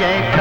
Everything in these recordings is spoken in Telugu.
जय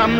हम